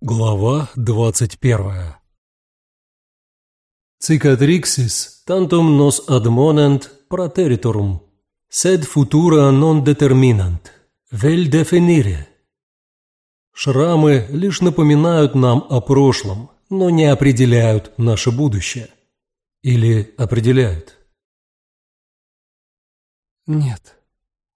Глава двадцать первая Cicatrixis tantum nos admonent prateritorum, sed futura non determinant, vel definire. Шрамы лишь напоминают нам о прошлом, но не определяют наше будущее. Или определяют? «Нет,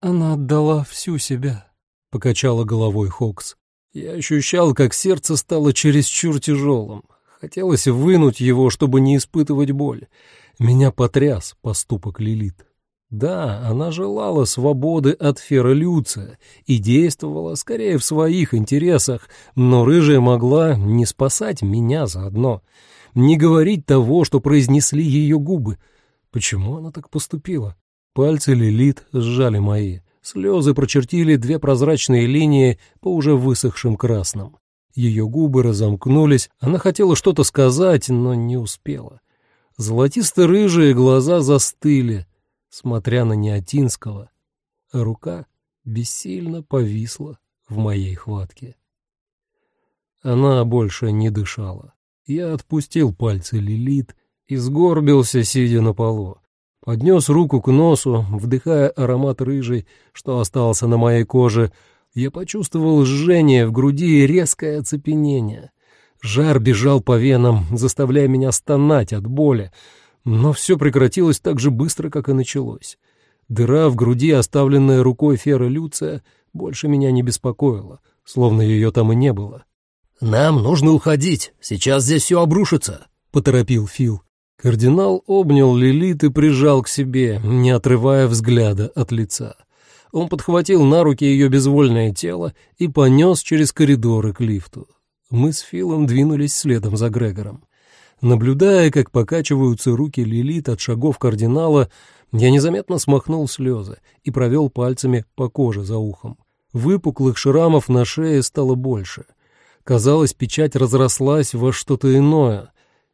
она отдала всю себя», — покачала головой Хокс. Я ощущал, как сердце стало чересчур тяжелым. Хотелось вынуть его, чтобы не испытывать боль. Меня потряс поступок Лилит. Да, она желала свободы от Феролюция и действовала скорее в своих интересах, но рыжая могла не спасать меня заодно, не говорить того, что произнесли ее губы. Почему она так поступила? Пальцы Лилит сжали мои. Слезы прочертили две прозрачные линии по уже высохшим красным. Ее губы разомкнулись, она хотела что-то сказать, но не успела. Золотисто-рыжие глаза застыли, смотря на Неотинского, рука бессильно повисла в моей хватке. Она больше не дышала. Я отпустил пальцы Лилит и сгорбился, сидя на полу. Поднес руку к носу, вдыхая аромат рыжий, что остался на моей коже. Я почувствовал жжение в груди и резкое оцепенение. Жар бежал по венам, заставляя меня стонать от боли. Но все прекратилось так же быстро, как и началось. Дыра в груди, оставленная рукой Фера Люция, больше меня не беспокоила, словно ее там и не было. «Нам нужно уходить, сейчас здесь все обрушится», — поторопил Фил. Кардинал обнял Лилит и прижал к себе, не отрывая взгляда от лица. Он подхватил на руки ее безвольное тело и понес через коридоры к лифту. Мы с Филом двинулись следом за Грегором. Наблюдая, как покачиваются руки Лилит от шагов кардинала, я незаметно смахнул слезы и провел пальцами по коже за ухом. Выпуклых шрамов на шее стало больше. Казалось, печать разрослась во что-то иное,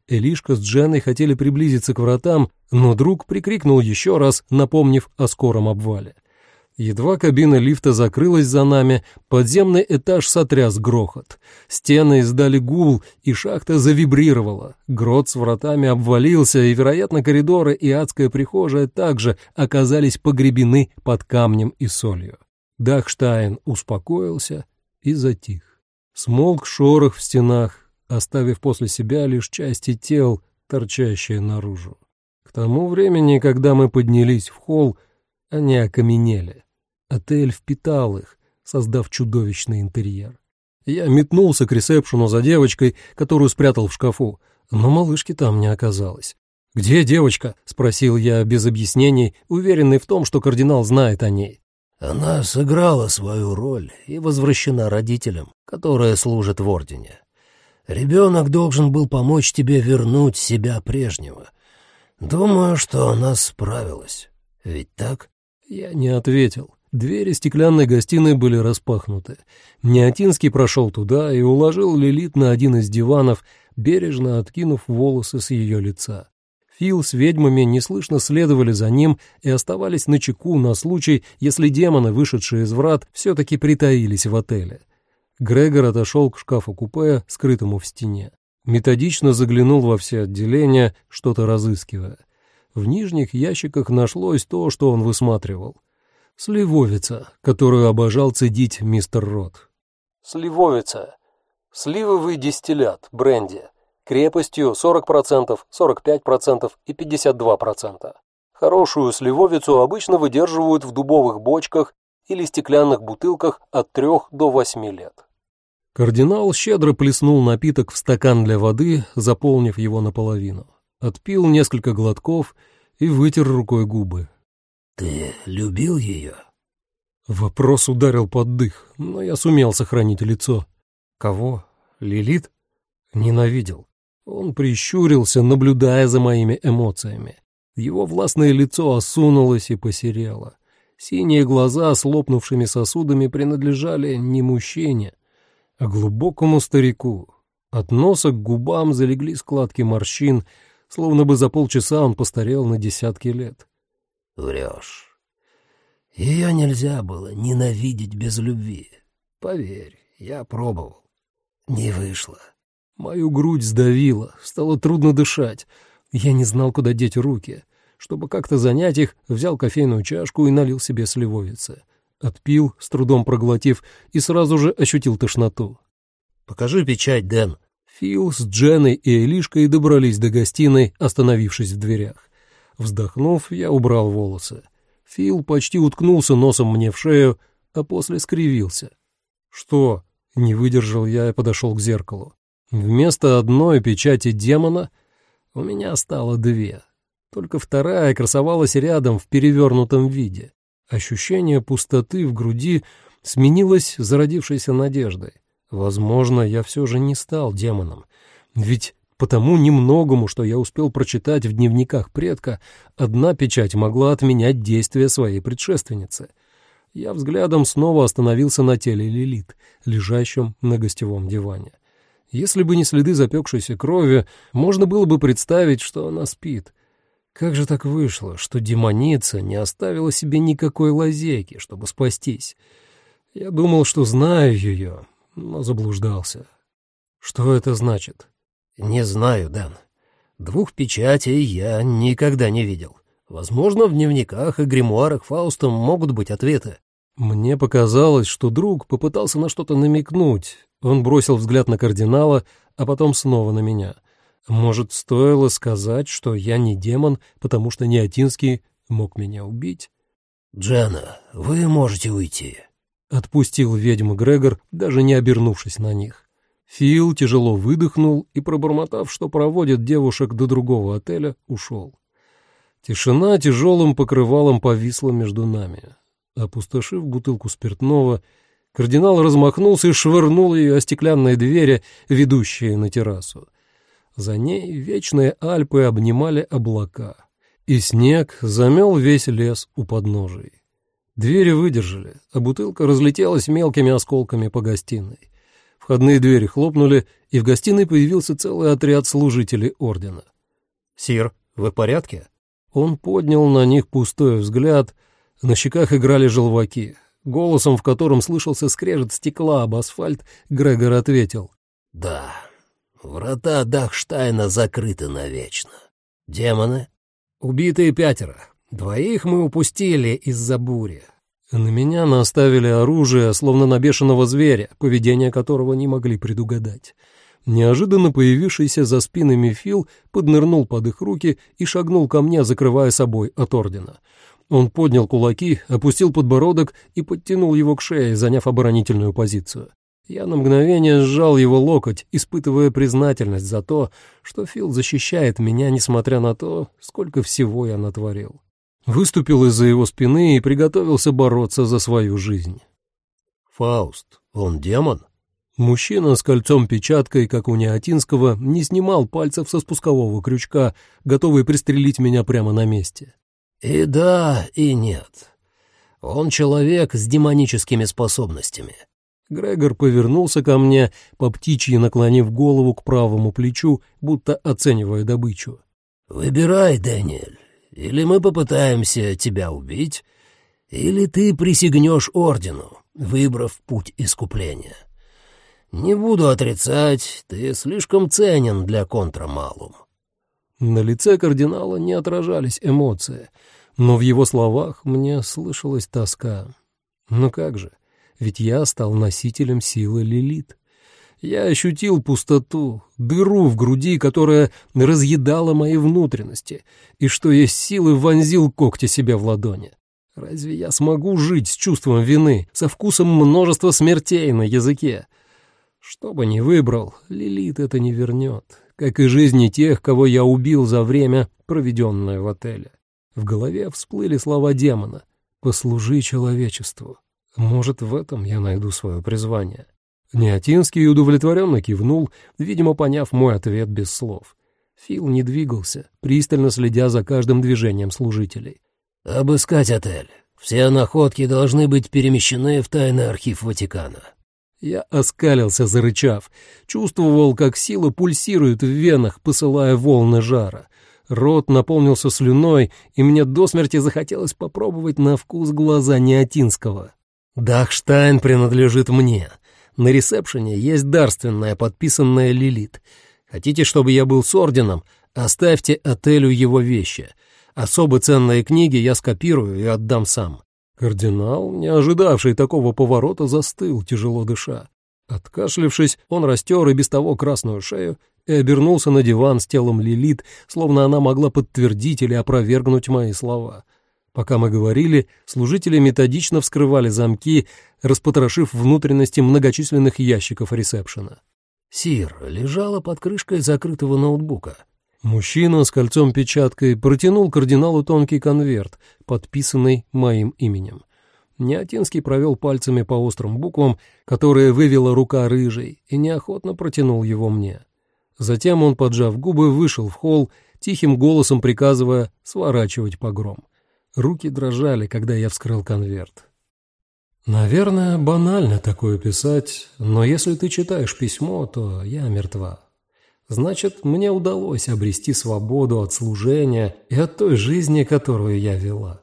Элишка с Дженой хотели приблизиться к вратам, но друг прикрикнул еще раз, напомнив о скором обвале. Едва кабина лифта закрылась за нами, подземный этаж сотряс грохот. Стены издали гул, и шахта завибрировала. Грот с вратами обвалился, и, вероятно, коридоры и адская прихожая также оказались погребены под камнем и солью. Дахштайн успокоился и затих. Смолк шорох в стенах, оставив после себя лишь части тел, торчащие наружу. К тому времени, когда мы поднялись в холл, они окаменели. Отель впитал их, создав чудовищный интерьер. Я метнулся к ресепшену за девочкой, которую спрятал в шкафу, но малышки там не оказалось. «Где девочка?» — спросил я без объяснений, уверенный в том, что кардинал знает о ней. «Она сыграла свою роль и возвращена родителям, которые служат в Ордене. Ребенок должен был помочь тебе вернуть себя прежнего. Думаю, что она справилась. Ведь так?» Я не ответил. Двери стеклянной гостиной были распахнуты. Неотинский прошел туда и уложил Лилит на один из диванов, бережно откинув волосы с ее лица. Фил с ведьмами неслышно следовали за ним и оставались на чеку на случай, если демоны, вышедшие из врат, все-таки притаились в отеле. Грегор отошел к шкафу-купе, скрытому в стене. Методично заглянул во все отделения, что-то разыскивая. В нижних ящиках нашлось то, что он высматривал. Сливовица, которую обожал цедить мистер Рот. Сливовица. Сливовый дистиллят, бренди. Крепостью 40%, 45% и 52%. Хорошую сливовицу обычно выдерживают в дубовых бочках или стеклянных бутылках от 3 до 8 лет. Кардинал щедро плеснул напиток в стакан для воды, заполнив его наполовину. Отпил несколько глотков и вытер рукой губы. «Ты любил ее?» Вопрос ударил под дых, но я сумел сохранить лицо. «Кого? Лилит?» Ненавидел. Он прищурился, наблюдая за моими эмоциями. Его властное лицо осунулось и посерело. Синие глаза с лопнувшими сосудами принадлежали не мужчине, а глубокому старику. От носа к губам залегли складки морщин, словно бы за полчаса он постарел на десятки лет. «Врешь. Ее нельзя было ненавидеть без любви. Поверь, я пробовал. не вышло. Мою грудь сдавило, стало трудно дышать. Я не знал, куда деть руки. Чтобы как-то занять их, взял кофейную чашку и налил себе сливовицы. Отпил, с трудом проглотив, и сразу же ощутил тошноту. «Покажи печать, Дэн». Фил с Дженой и Элишкой добрались до гостиной, остановившись в дверях. Вздохнув, я убрал волосы. Фил почти уткнулся носом мне в шею, а после скривился. «Что?» — не выдержал я и подошел к зеркалу. Вместо одной печати демона у меня стало две. Только вторая красовалась рядом в перевернутом виде. Ощущение пустоты в груди сменилось зародившейся надеждой. Возможно, я все же не стал демоном. Ведь по тому немногому, что я успел прочитать в дневниках предка, одна печать могла отменять действия своей предшественницы. Я взглядом снова остановился на теле Лилит, лежащем на гостевом диване. Если бы не следы запекшейся крови, можно было бы представить, что она спит. Как же так вышло, что демоница не оставила себе никакой лазейки, чтобы спастись? Я думал, что знаю ее, но заблуждался. Что это значит? «Не знаю, Дэн. Двух печатей я никогда не видел. Возможно, в дневниках и гримуарах Фауста могут быть ответы». Мне показалось, что друг попытался на что-то намекнуть. Он бросил взгляд на кардинала, а потом снова на меня. Может, стоило сказать, что я не демон, потому что Неотинский мог меня убить? «Джана, вы можете уйти», — отпустил ведьма Грегор, даже не обернувшись на них. Фил тяжело выдохнул и, пробормотав, что проводит девушек до другого отеля, ушел. Тишина тяжелым покрывалом повисла между нами. Опустошив бутылку спиртного, кардинал размахнулся и швырнул ее о стеклянные двери, ведущие на террасу. За ней вечные Альпы обнимали облака, и снег замел весь лес у подножий. Двери выдержали, а бутылка разлетелась мелкими осколками по гостиной. Входные двери хлопнули, и в гостиной появился целый отряд служителей ордена. «Сир, вы в порядке?» Он поднял на них пустой взгляд, на щеках играли желваки. Голосом, в котором слышался скрежет стекла об асфальт, Грегор ответил. «Да, врата Дахштайна закрыты навечно. Демоны?» «Убитые пятеро. Двоих мы упустили из-за бури. На меня наставили оружие, словно на бешеного зверя, поведение которого не могли предугадать. Неожиданно появившийся за спинами Фил поднырнул под их руки и шагнул ко мне, закрывая собой от ордена. Он поднял кулаки, опустил подбородок и подтянул его к шее, заняв оборонительную позицию. Я на мгновение сжал его локоть, испытывая признательность за то, что Фил защищает меня, несмотря на то, сколько всего я натворил выступил из-за его спины и приготовился бороться за свою жизнь. «Фауст, он демон?» Мужчина с кольцом-печаткой, как у Неотинского, не снимал пальцев со спускового крючка, готовый пристрелить меня прямо на месте. «И да, и нет. Он человек с демоническими способностями». Грегор повернулся ко мне, по птичьи наклонив голову к правому плечу, будто оценивая добычу. «Выбирай, Дэниэль. Или мы попытаемся тебя убить, или ты присягнешь ордену, выбрав путь искупления. Не буду отрицать, ты слишком ценен для контрамалум». На лице кардинала не отражались эмоции, но в его словах мне слышалась тоска. Ну как же, ведь я стал носителем силы Лилит. Я ощутил пустоту, дыру в груди, которая разъедала мои внутренности, и что есть силы вонзил когти себе в ладони. Разве я смогу жить с чувством вины, со вкусом множества смертей на языке? Что бы ни выбрал, Лилит это не вернет, как и жизни тех, кого я убил за время, проведенное в отеле. В голове всплыли слова демона «Послужи человечеству». Может, в этом я найду свое призвание. Неотинский удовлетворенно кивнул, видимо, поняв мой ответ без слов. Фил не двигался, пристально следя за каждым движением служителей. «Обыскать отель. Все находки должны быть перемещены в тайный архив Ватикана». Я оскалился, зарычав. Чувствовал, как сила пульсирует в венах, посылая волны жара. Рот наполнился слюной, и мне до смерти захотелось попробовать на вкус глаза Неотинского. «Дахштайн принадлежит мне. На ресепшене есть дарственная, подписанная Лилит. Хотите, чтобы я был с орденом? Оставьте отелю его вещи. Особо ценные книги я скопирую и отдам сам». Кардинал, не ожидавший такого поворота, застыл, тяжело дыша. Откашлившись, он растер и без того красную шею и обернулся на диван с телом Лилит, словно она могла подтвердить или опровергнуть мои слова. Пока мы говорили, служители методично вскрывали замки, распотрошив внутренности многочисленных ящиков ресепшена. «Сир, лежала под крышкой закрытого ноутбука». Мужчина с кольцом-печаткой протянул кардиналу тонкий конверт, подписанный моим именем. Неотинский провел пальцами по острым буквам, которые вывела рука рыжей, и неохотно протянул его мне. Затем он, поджав губы, вышел в холл, тихим голосом приказывая сворачивать погром. Руки дрожали, когда я вскрыл конверт. Наверное, банально такое писать, но если ты читаешь письмо, то я мертва. Значит, мне удалось обрести свободу от служения и от той жизни, которую я вела.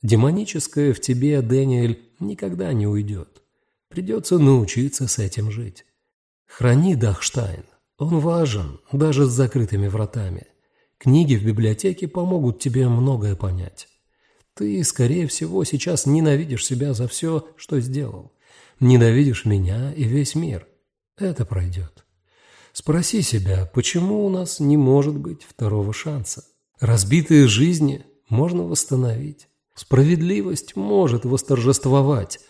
Демоническое в тебе, Дэниэль, никогда не уйдет. Придется научиться с этим жить. Храни Дахштайн. Он важен, даже с закрытыми вратами. Книги в библиотеке помогут тебе многое понять. Ты, скорее всего, сейчас ненавидишь себя за все, что сделал. Ненавидишь меня и весь мир. Это пройдет. Спроси себя, почему у нас не может быть второго шанса? Разбитые жизни можно восстановить. Справедливость может восторжествовать.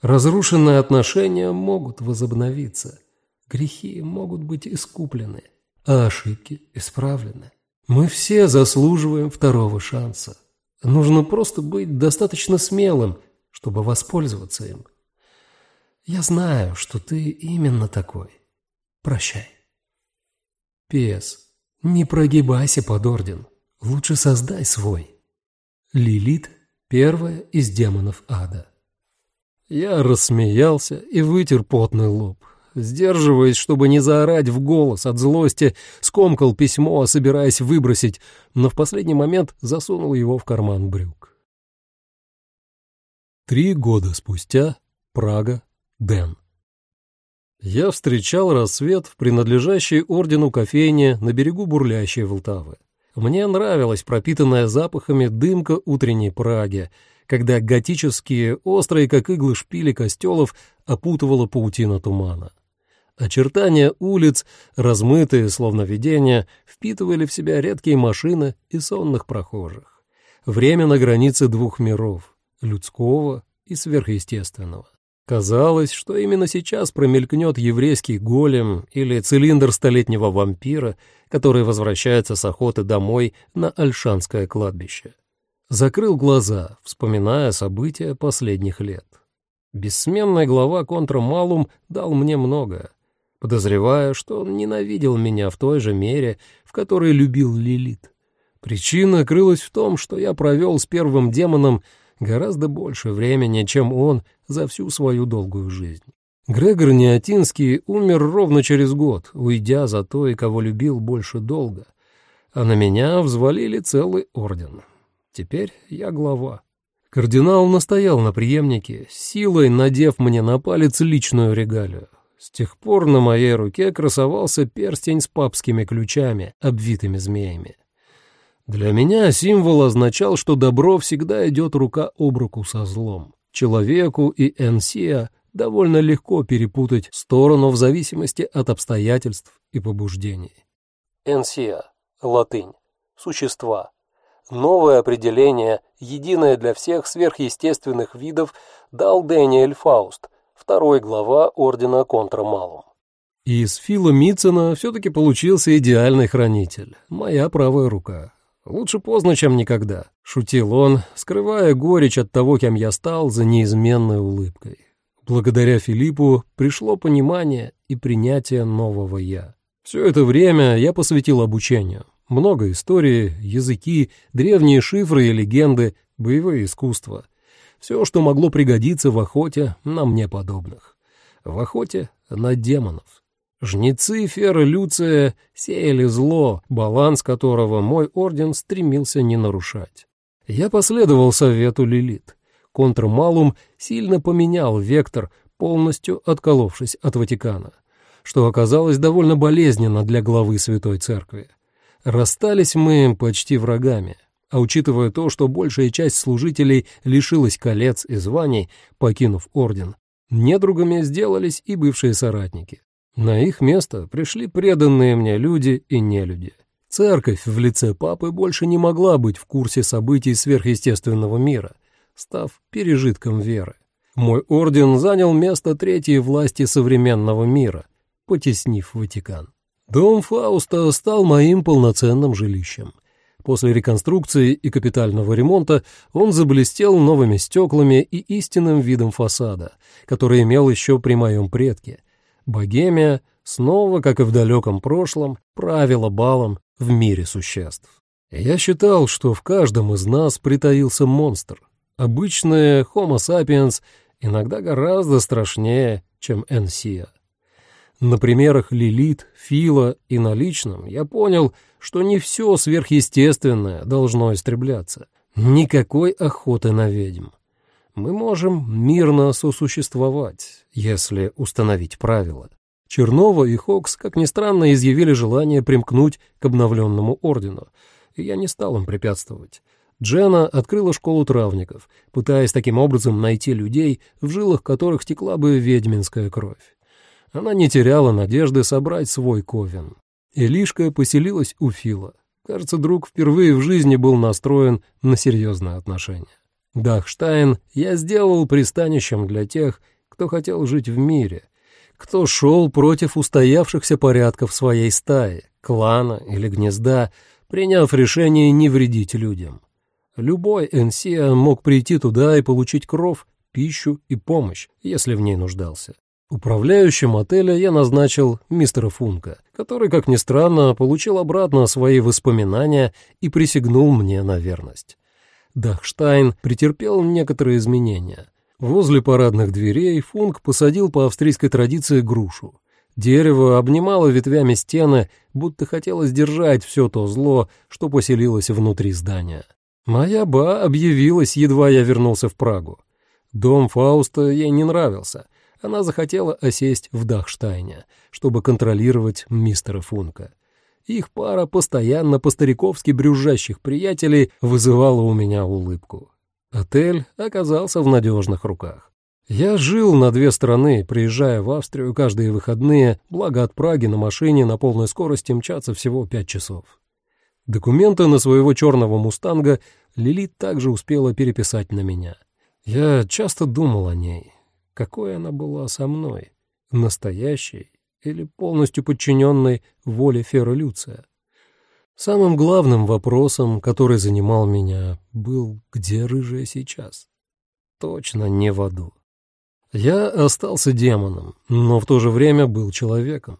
Разрушенные отношения могут возобновиться. Грехи могут быть искуплены, а ошибки исправлены. Мы все заслуживаем второго шанса. Нужно просто быть достаточно смелым, чтобы воспользоваться им. Я знаю, что ты именно такой. Прощай. П.С. Не прогибайся под орден. Лучше создай свой. Лилит – первая из демонов ада. Я рассмеялся и вытер потный лоб сдерживаясь, чтобы не заорать в голос от злости, скомкал письмо, собираясь выбросить, но в последний момент засунул его в карман брюк. Три года спустя. Прага. Дэн. Я встречал рассвет в принадлежащей ордену кофейне на берегу бурлящей Волтавы. Мне нравилась пропитанная запахами дымка утренней Праги, когда готические, острые как иглы шпили костелов опутывала паутина тумана. Очертания улиц, размытые, словно видения, впитывали в себя редкие машины и сонных прохожих. Время на границе двух миров — людского и сверхъестественного. Казалось, что именно сейчас промелькнет еврейский голем или цилиндр столетнего вампира, который возвращается с охоты домой на Альшанское кладбище. Закрыл глаза, вспоминая события последних лет. Бессменный глава контрамалум дал мне многое подозревая, что он ненавидел меня в той же мере, в которой любил Лилит. Причина крылась в том, что я провел с первым демоном гораздо больше времени, чем он за всю свою долгую жизнь. Грегор Неотинский умер ровно через год, уйдя за той, кого любил больше долга, а на меня взвалили целый орден. Теперь я глава. Кардинал настоял на преемнике, силой надев мне на палец личную регалию. С тех пор на моей руке красовался перстень с папскими ключами, обвитыми змеями. Для меня символ означал, что добро всегда идет рука об руку со злом. Человеку и Энсия довольно легко перепутать сторону в зависимости от обстоятельств и побуждений. Энсия, латынь, существа. Новое определение, единое для всех сверхъестественных видов, дал Дэниэль Фауст – второй глава Ордена Контрамалум. Из Фила Митцена все-таки получился идеальный хранитель, моя правая рука. Лучше поздно, чем никогда, шутил он, скрывая горечь от того, кем я стал, за неизменной улыбкой. Благодаря Филиппу пришло понимание и принятие нового «я». Все это время я посвятил обучению. Много истории, языки, древние шифры и легенды, боевые искусства. Все, что могло пригодиться в охоте на мне подобных. В охоте на демонов. Жнецы Фера Люция сеяли зло, баланс которого мой орден стремился не нарушать. Я последовал совету Лилит. Контрмалум сильно поменял вектор, полностью отколовшись от Ватикана, что оказалось довольно болезненно для главы Святой Церкви. Расстались мы почти врагами, а учитывая то, что большая часть служителей лишилась колец и званий, покинув орден, недругами сделались и бывшие соратники. На их место пришли преданные мне люди и нелюди. Церковь в лице папы больше не могла быть в курсе событий сверхъестественного мира, став пережитком веры. Мой орден занял место третьей власти современного мира, потеснив Ватикан. Дом Фауста стал моим полноценным жилищем. После реконструкции и капитального ремонта он заблестел новыми стеклами и истинным видом фасада, который имел еще при моем предке. Богемия снова, как и в далеком прошлом, правила балом в мире существ. Я считал, что в каждом из нас притаился монстр. Обычные Homo sapiens иногда гораздо страшнее, чем Энсия. На примерах Лилит, Фила и на личном я понял, что не все сверхъестественное должно истребляться. Никакой охоты на ведьм. Мы можем мирно сосуществовать, если установить правила. Чернова и Хокс, как ни странно, изъявили желание примкнуть к обновленному ордену, и я не стал им препятствовать. Джена открыла школу травников, пытаясь таким образом найти людей, в жилах которых текла бы ведьминская кровь. Она не теряла надежды собрать свой ковен. Илишка поселилась у Фила. Кажется, друг впервые в жизни был настроен на серьезные отношения. Дахштайн я сделал пристанищем для тех, кто хотел жить в мире, кто шел против устоявшихся порядков своей стаи, клана или гнезда, приняв решение не вредить людям. Любой Энсия мог прийти туда и получить кров, пищу и помощь, если в ней нуждался. Управляющим отеля я назначил мистера Функа, который, как ни странно, получил обратно свои воспоминания и присягнул мне на верность. Дахштайн претерпел некоторые изменения. Возле парадных дверей Функ посадил по австрийской традиции грушу. Дерево обнимало ветвями стены, будто хотело сдержать все то зло, что поселилось внутри здания. Моя ба объявилась, едва я вернулся в Прагу. Дом Фауста ей не нравился — она захотела осесть в Дахштайне, чтобы контролировать мистера Функа. Их пара постоянно по-стариковски брюзжащих приятелей вызывала у меня улыбку. Отель оказался в надежных руках. Я жил на две страны, приезжая в Австрию каждые выходные, благо от Праги на машине на полной скорости мчаться всего пять часов. Документы на своего черного мустанга Лилит также успела переписать на меня. Я часто думал о ней, какой она была со мной, настоящей или полностью подчиненной воле Фера. Самым главным вопросом, который занимал меня, был, где рыжая сейчас? Точно не в аду. Я остался демоном, но в то же время был человеком.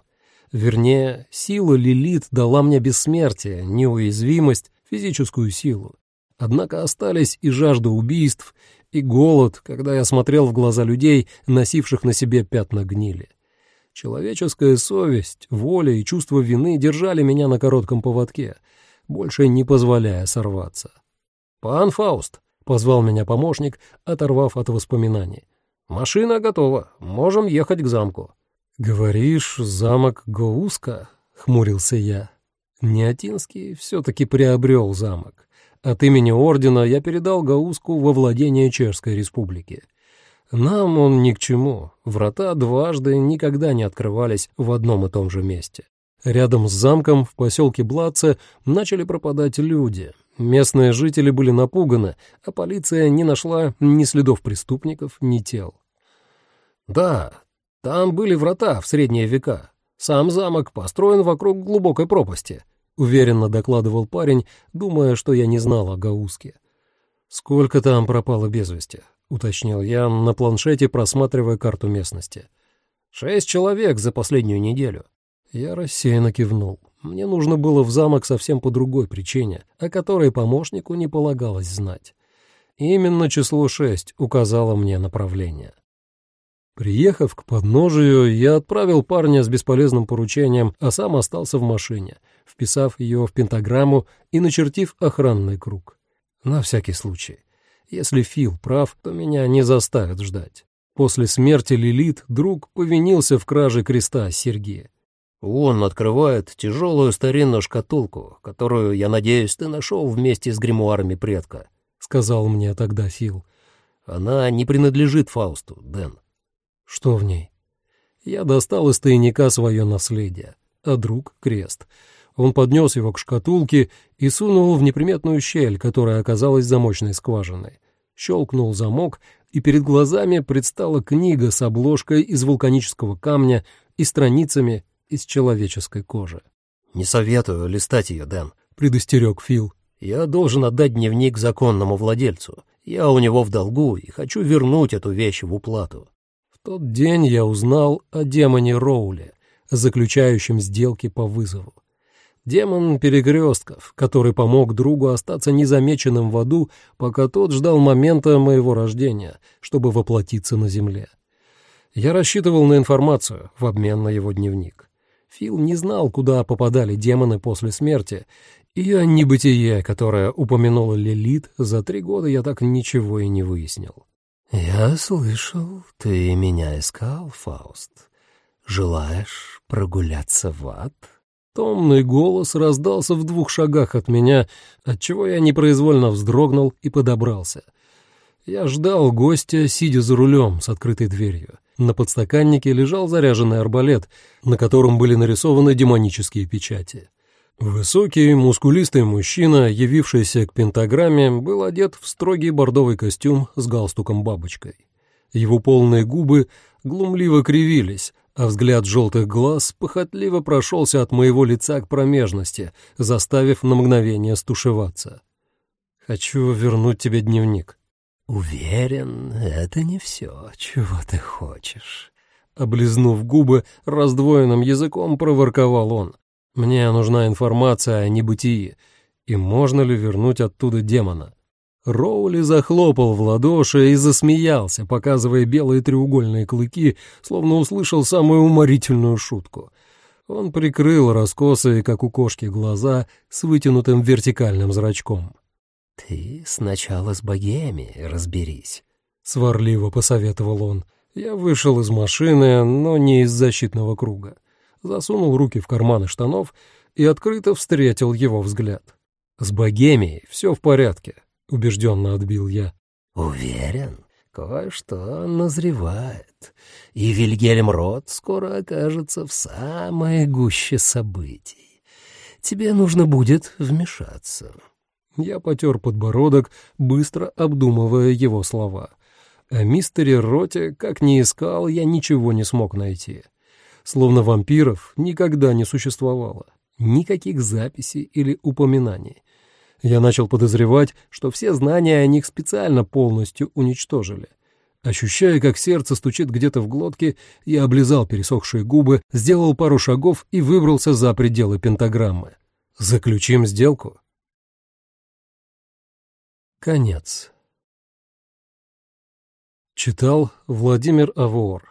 Вернее, сила Лилит дала мне бессмертие, неуязвимость, физическую силу. Однако остались и жажда убийств, и голод, когда я смотрел в глаза людей, носивших на себе пятна гнили. Человеческая совесть, воля и чувство вины держали меня на коротком поводке, больше не позволяя сорваться. «Пан Фауст», — позвал меня помощник, оторвав от воспоминаний. «Машина готова, можем ехать к замку». «Говоришь, замок Гоуска?» — хмурился я. Неотинский все-таки приобрел замок. От имени ордена я передал Гауску во владение Чешской республики. Нам он ни к чему. Врата дважды никогда не открывались в одном и том же месте. Рядом с замком в поселке Блаце начали пропадать люди. Местные жители были напуганы, а полиция не нашла ни следов преступников, ни тел. Да, там были врата в средние века. Сам замок построен вокруг глубокой пропасти уверенно докладывал парень, думая, что я не знал о Гауске. «Сколько там пропало без вести?» — уточнил я на планшете, просматривая карту местности. «Шесть человек за последнюю неделю». Я рассеянно кивнул. Мне нужно было в замок совсем по другой причине, о которой помощнику не полагалось знать. Именно число шесть указало мне направление. Приехав к подножию, я отправил парня с бесполезным поручением, а сам остался в машине, вписав ее в пентаграмму и начертив охранный круг. На всякий случай. Если Фил прав, то меня не заставят ждать. После смерти Лилит друг повинился в краже креста Сергея. Он открывает тяжелую старинную шкатулку, которую, я надеюсь, ты нашел вместе с гримуарами предка», — сказал мне тогда Фил. «Она не принадлежит Фаусту, Дэн». «Что в ней?» Я достал из тайника свое наследие, а друг — крест. Он поднес его к шкатулке и сунул в неприметную щель, которая оказалась замочной скважиной. Щелкнул замок, и перед глазами предстала книга с обложкой из вулканического камня и страницами из человеческой кожи. «Не советую листать ее, Дэн», — предостерег Фил. «Я должен отдать дневник законному владельцу. Я у него в долгу и хочу вернуть эту вещь в уплату». В тот день я узнал о демоне Роуле, заключающем сделки по вызову. Демон перекрестков, который помог другу остаться незамеченным в аду, пока тот ждал момента моего рождения, чтобы воплотиться на земле. Я рассчитывал на информацию в обмен на его дневник. Фил не знал, куда попадали демоны после смерти, и о небытие, которое упомянула Лилит, за три года я так ничего и не выяснил. «Я слышал, ты меня искал, Фауст. Желаешь прогуляться в ад?» Томный голос раздался в двух шагах от меня, отчего я непроизвольно вздрогнул и подобрался. Я ждал гостя, сидя за рулем с открытой дверью. На подстаканнике лежал заряженный арбалет, на котором были нарисованы демонические печати. Высокий, мускулистый мужчина, явившийся к пентаграмме, был одет в строгий бордовый костюм с галстуком-бабочкой. Его полные губы глумливо кривились, а взгляд желтых глаз похотливо прошелся от моего лица к промежности, заставив на мгновение стушеваться. «Хочу вернуть тебе дневник», «Уверен, это не все, чего ты хочешь». Облизнув губы, раздвоенным языком проворковал он. «Мне нужна информация о небытии, и можно ли вернуть оттуда демона?» Роули захлопал в ладоши и засмеялся, показывая белые треугольные клыки, словно услышал самую уморительную шутку. Он прикрыл раскосые, как у кошки, глаза с вытянутым вертикальным зрачком. «Ты сначала с богеми разберись», — сварливо посоветовал он. Я вышел из машины, но не из защитного круга. Засунул руки в карманы штанов и открыто встретил его взгляд. «С богемией все в порядке», — убежденно отбил я. «Уверен, кое-что назревает, и Вильгельм Рот скоро окажется в самой гуще событий. Тебе нужно будет вмешаться». Я потер подбородок, быстро обдумывая его слова. О мистере Роте, как ни искал, я ничего не смог найти. Словно вампиров никогда не существовало. Никаких записей или упоминаний. Я начал подозревать, что все знания о них специально полностью уничтожили. Ощущая, как сердце стучит где-то в глотке, я облизал пересохшие губы, сделал пару шагов и выбрался за пределы пентаграммы. «Заключим сделку?» Конец. Читал Владимир Авор.